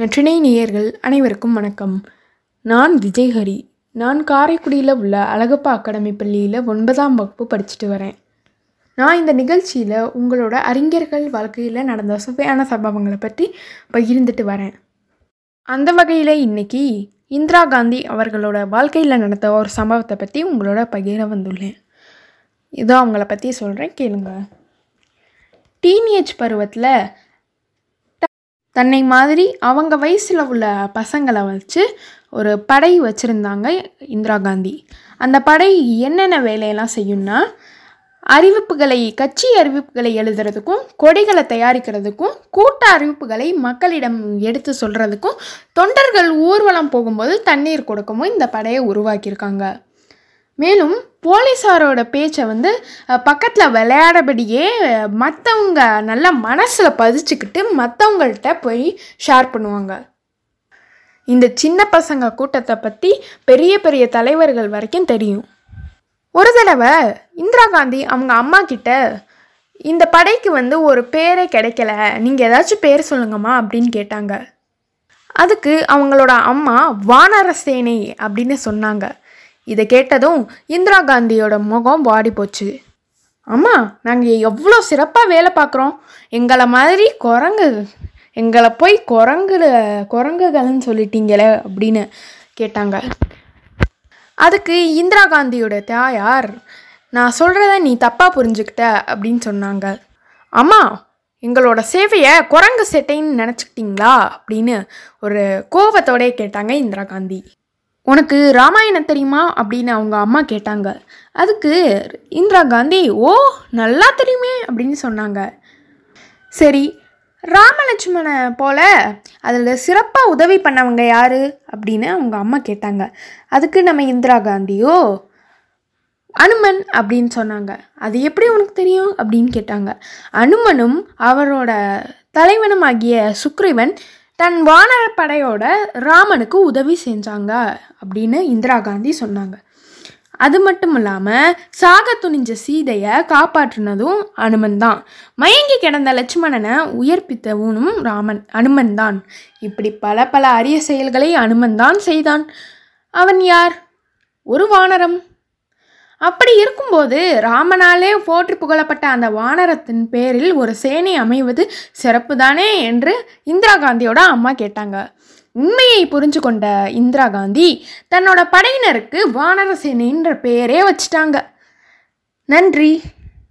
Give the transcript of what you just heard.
நற்றினை நேயர்கள் அனைவருக்கும் வணக்கம். நான் விஜய்ஹரி. நான் காரைக்குடியில் உள்ள அழகப்பா அகாடமி பள்ளியில் ஒன்பதாம் வகுப்பு படிச்சுட்டு வரேன். நான் இந்த நிகழ்ச்சியில் உங்களோட அறிஞர்கள் வாழ்க்கையில் நடந்த சுவையான சம்பவங்களை பற்றி பகிர்ந்துட்டு வரேன். அந்த வகையில் இன்னைக்கு இந்திரா காந்தி அவர்களோட வாழ்க்கையில் நடந்த ஒரு சம்பவத்தை பற்றி உங்களோட பகிர வந்துள்ளேன். இதோ அவங்கள பற்றி சொல்கிறேன் கேளுங்க. டீனேஜ் பருவத்தில் தன்னை மாதிரி அவங்க வயசில் உள்ள பசங்களை வச்சு ஒரு படை வச்சுருந்தாங்க இந்திரா காந்தி. அந்த படை என்னென்ன வேலையெல்லாம் செய்யும்னா அறிவிப்புகளை கட்சி அறிவிப்புகளை எழுதுறதுக்கும் கொடிகளை தயாரிக்கிறதுக்கும் கூட்ட அறிவிப்புகளை மக்களிடம் எடுத்து சொல்கிறதுக்கும் தொண்டர்கள் ஊர்வலம் போகும்போது தண்ணீர் கொடுக்கவும் இந்த படையை உருவாக்கியிருக்காங்க. மேலும் போலீஸாரோட பேச்சை வந்து பக்கத்தில் விளையாடபடியே மற்றவங்க நல்லா மனசில் பதிச்சுக்கிட்டு மற்றவங்கள்ட்ட போய் ஷேர் பண்ணுவாங்க. இந்த சின்ன பசங்க கூட்டத்தை பற்றி பெரிய பெரிய தலைவர்கள் வரைக்கும் தெரியும். ஒரு தடவை இந்திரா காந்தி அவங்க அம்மா கிட்ட இந்த படைக்கு வந்து ஒரு பேரே கிடைக்கல நீங்கள் ஏதாச்சும் பேர் சொல்லுங்கம்மா அப்படின்னு கேட்டாங்க. அதுக்கு அவங்களோட அம்மா வானரசேனை அப்படின்னு சொன்னாங்க. இதை கேட்டதும் இந்திரா காந்தியோட முகம் வாடி போச்சு. அம்மா நாங்கள் எவ்வளோ சிறப்பாக வேலை பார்க்குறோம். எங்களை மாதிரி குரங்கு எங்களை போய் குரங்குல குரங்குகள்னு சொல்லிட்டீங்களே அப்படின்னு கேட்டாங்க. அதுக்கு இந்திரா காந்தியோட தாயார் நான் சொல்கிறத நீ தப்பாக புரிஞ்சுக்கிட்ட அப்படின்னு சொன்னாங்க. அம்மா எங்களோட சேவையை குரங்கு செட்டைன்னு நினச்சிக்கிட்டீங்களா? அப்படின்னு ஒரு கோபத்தோடே கேட்டாங்க இந்திரா காந்தி. உனக்கு ராமாயணம் தெரியுமா அப்படின்னு அவங்க அம்மா கேட்டாங்க. அதுக்கு இந்திரா காந்தி ஓ நல்லா தெரியுமே அப்படின்னு சொன்னாங்க. சரி ராமலட்சுமணை போல் அதில் சிறப்பாக உதவி பண்ணவங்க யார் அப்படின்னு அவங்க அம்மா கேட்டாங்க. அதுக்கு நம்ம இந்திரா காந்தியோ அனுமன் அப்படின்னு சொன்னாங்க. அது எப்படி உனக்கு தெரியும்? அப்படின்னு கேட்டாங்க. அனுமனும் அவரோட தலைவனும் ஆகிய சுக்ரீவன் தன் வானரப்படையோட ராமனுக்கு உதவி செஞ்சாங்க அப்படின்னு இந்திரா காந்தி சொன்னாங்க. அது மட்டும் இல்லாமல் சாக துணிஞ்ச சீதையை காப்பாற்றினதும் அனுமன் தான். மயங்கி கிடந்த லட்சுமணனை உயர்ப்பித்தவனும் ராமன் அனுமன் தான். இப்படி பல பல அரிய செயல்களை அனுமன் தான் செய்தான். அவன் யார்? ஒரு வானரம். அப்படி இருக்கும்போது ராமனாலே போற்றி புகழப்பட்ட அந்த வானரத்தின் பேரில் ஒரு சேனை அமைவது சிறப்பு தானே என்று இந்திரா காந்தியோட அம்மா கேட்டாங்க. உண்மையை புரிஞ்சு கொண்ட இந்திரா காந்தி தன்னோட படையினருக்கு வானர சேனைன்ற பெயரே வச்சிட்டாங்க. நன்றி.